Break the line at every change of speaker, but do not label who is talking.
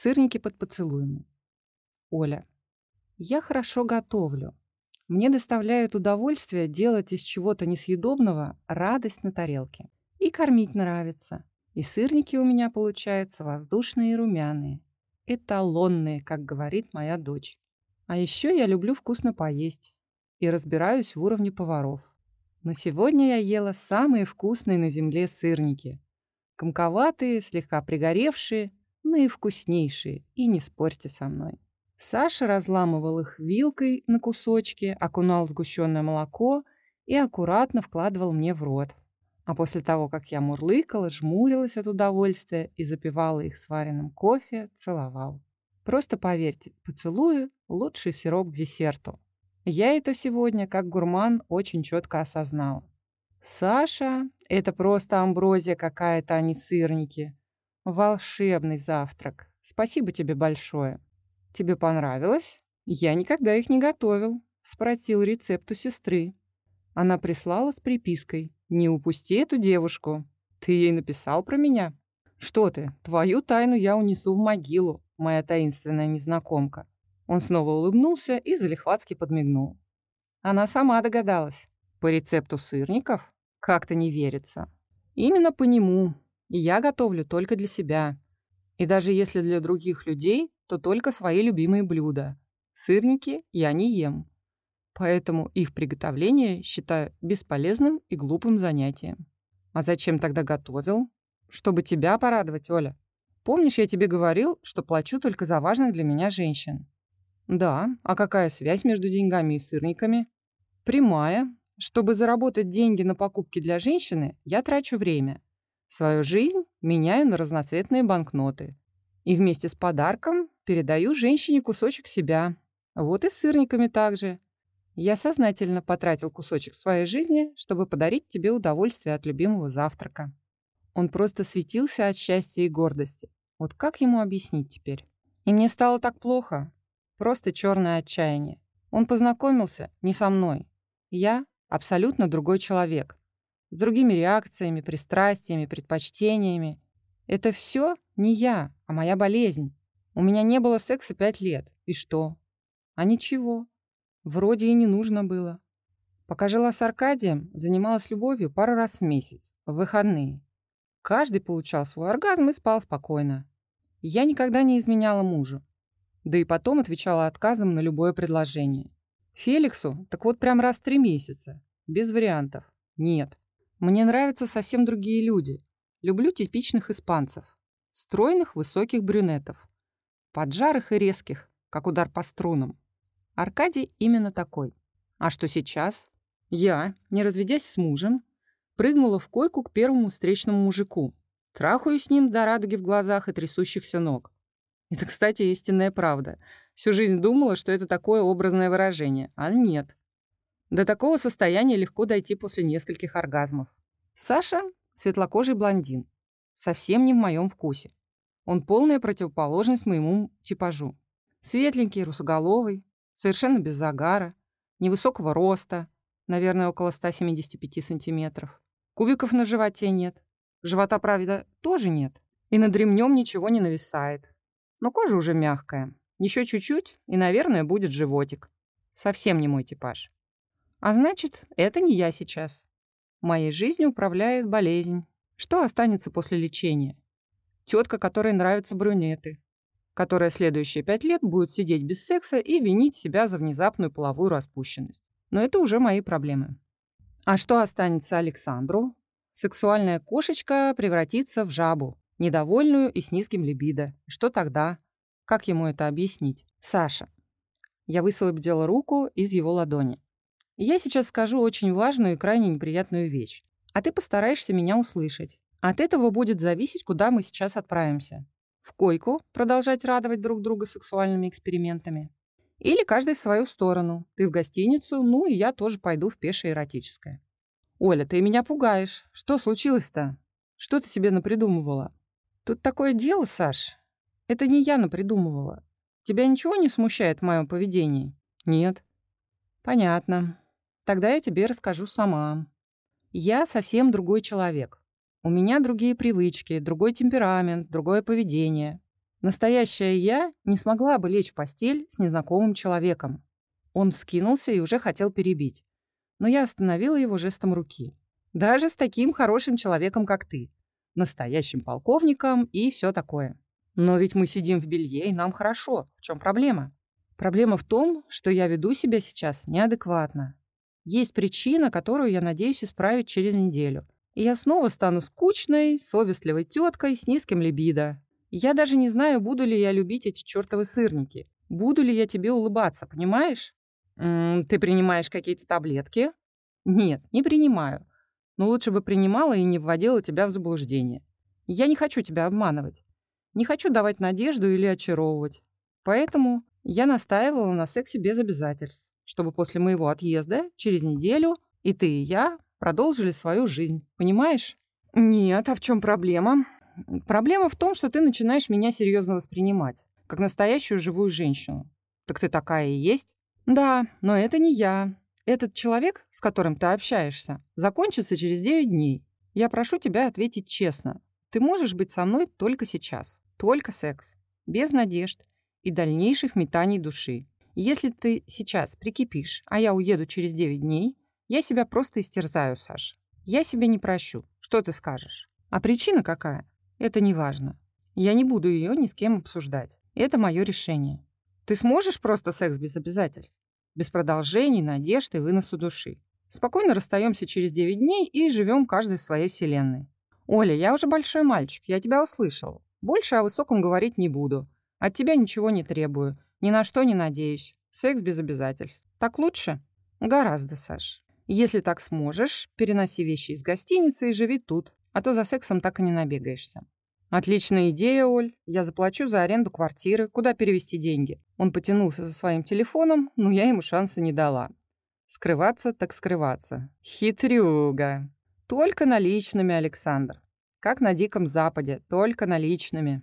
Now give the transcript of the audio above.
Сырники под поцелуями. Оля. Я хорошо готовлю. Мне доставляет удовольствие делать из чего-то несъедобного радость на тарелке. И кормить нравится. И сырники у меня получаются воздушные и румяные. Эталонные, как говорит моя дочь. А еще я люблю вкусно поесть. И разбираюсь в уровне поваров. Но сегодня я ела самые вкусные на земле сырники. Комковатые, слегка пригоревшие, наивкуснейшие, и не спорьте со мной. Саша разламывал их вилкой на кусочки, окунал сгущенное молоко и аккуратно вкладывал мне в рот. А после того, как я мурлыкала, жмурилась от удовольствия и запивала их сваренным кофе, целовал. Просто поверьте, поцелуи – лучший сироп к десерту. Я это сегодня, как гурман, очень четко осознал. Саша – это просто амброзия какая-то, а не сырники. Волшебный завтрак. Спасибо тебе большое. Тебе понравилось? Я никогда их не готовил. Спросил рецепт у сестры. Она прислала с припиской. Не упусти эту девушку. Ты ей написал про меня? Что ты, твою тайну я унесу в могилу, моя таинственная незнакомка. Он снова улыбнулся и залихватски подмигнул. Она сама догадалась. По рецепту сырников? Как-то не верится. Именно по нему, и я готовлю только для себя. И даже если для других людей, то только свои любимые блюда. Сырники я не ем. Поэтому их приготовление считаю бесполезным и глупым занятием. А зачем тогда готовил? Чтобы тебя порадовать, Оля. Помнишь, я тебе говорил, что плачу только за важных для меня женщин? Да, а какая связь между деньгами и сырниками? Прямая. Чтобы заработать деньги на покупки для женщины, я трачу время. Свою жизнь меняю на разноцветные банкноты. И вместе с подарком передаю женщине кусочек себя. Вот и с сырниками также. Я сознательно потратил кусочек своей жизни, чтобы подарить тебе удовольствие от любимого завтрака. Он просто светился от счастья и гордости. Вот как ему объяснить теперь? И мне стало так плохо. Просто черное отчаяние. Он познакомился не со мной. Я абсолютно другой человек с другими реакциями, пристрастиями, предпочтениями. Это все не я, а моя болезнь. У меня не было секса пять лет. И что? А ничего. Вроде и не нужно было. Пока жила с Аркадием, занималась любовью пару раз в месяц, в выходные. Каждый получал свой оргазм и спал спокойно. Я никогда не изменяла мужу. Да и потом отвечала отказом на любое предложение. Феликсу так вот прям раз в три месяца. Без вариантов. Нет. Мне нравятся совсем другие люди. Люблю типичных испанцев. Стройных, высоких брюнетов. Поджарых и резких, как удар по струнам. Аркадий именно такой. А что сейчас? Я, не разведясь с мужем, прыгнула в койку к первому встречному мужику. Трахаю с ним до радуги в глазах и трясущихся ног. Это, кстати, истинная правда. Всю жизнь думала, что это такое образное выражение, а нет. До такого состояния легко дойти после нескольких оргазмов. Саша — светлокожий блондин. Совсем не в моем вкусе. Он полная противоположность моему типажу. Светленький, русоголовый, совершенно без загара, невысокого роста, наверное, около 175 сантиметров. Кубиков на животе нет. Живота, правда, тоже нет. И над ремнем ничего не нависает. Но кожа уже мягкая. Еще чуть-чуть, и, наверное, будет животик. Совсем не мой типаж. А значит, это не я сейчас. Моей жизнью управляет болезнь. Что останется после лечения? Тетка, которой нравятся брюнеты, которая следующие пять лет будет сидеть без секса и винить себя за внезапную половую распущенность. Но это уже мои проблемы. А что останется Александру? Сексуальная кошечка превратится в жабу, недовольную и с низким либидо. Что тогда? Как ему это объяснить? Саша. Я высвободила руку из его ладони. Я сейчас скажу очень важную и крайне неприятную вещь, а ты постараешься меня услышать. От этого будет зависеть, куда мы сейчас отправимся. В койку продолжать радовать друг друга сексуальными экспериментами. Или каждый в свою сторону. Ты в гостиницу, ну и я тоже пойду в пешее эротическое. Оля, ты меня пугаешь. Что случилось-то? Что ты себе напридумывала? Тут такое дело, Саш. Это не я напридумывала. Тебя ничего не смущает в моем поведении? Нет. Понятно. Тогда я тебе расскажу сама. Я совсем другой человек. У меня другие привычки, другой темперамент, другое поведение. Настоящая я не смогла бы лечь в постель с незнакомым человеком. Он вскинулся и уже хотел перебить. Но я остановила его жестом руки. Даже с таким хорошим человеком, как ты. Настоящим полковником и все такое. Но ведь мы сидим в белье, и нам хорошо. В чем проблема? Проблема в том, что я веду себя сейчас неадекватно. Есть причина, которую я надеюсь исправить через неделю. И я снова стану скучной, совестливой теткой с низким либидо. Я даже не знаю, буду ли я любить эти чертовы сырники. Буду ли я тебе улыбаться, понимаешь? М -м, ты принимаешь какие-то таблетки? Нет, не принимаю. Но лучше бы принимала и не вводила тебя в заблуждение. Я не хочу тебя обманывать. Не хочу давать надежду или очаровывать. Поэтому я настаивала на сексе без обязательств, чтобы после моего отъезда через неделю и ты, и я продолжили свою жизнь. Понимаешь? Нет, а в чем проблема? Проблема в том, что ты начинаешь меня серьезно воспринимать, как настоящую живую женщину. Так ты такая и есть? Да, но это не я. Этот человек, с которым ты общаешься, закончится через 9 дней. Я прошу тебя ответить честно. Ты можешь быть со мной только сейчас. Только секс. Без надежд и дальнейших метаний души. Если ты сейчас прикипишь, а я уеду через 9 дней, я себя просто истерзаю, Саш. Я себя не прощу. Что ты скажешь? А причина какая? Это не важно. Я не буду ее ни с кем обсуждать. Это мое решение. Ты сможешь просто секс без обязательств? Без продолжений, надежд и выносу души. Спокойно расстаемся через 9 дней и живем каждый в своей вселенной. Оля, я уже большой мальчик, я тебя услышал. Больше о высоком говорить не буду. От тебя ничего не требую, ни на что не надеюсь. Секс без обязательств. Так лучше? Гораздо, Саш. Если так сможешь, переноси вещи из гостиницы и живи тут, а то за сексом так и не набегаешься. Отличная идея, Оль. Я заплачу за аренду квартиры. Куда перевести деньги? Он потянулся за своим телефоном, но я ему шанса не дала. Скрываться так скрываться. Хитрюга. Только наличными, Александр. Как на Диком Западе, только наличными.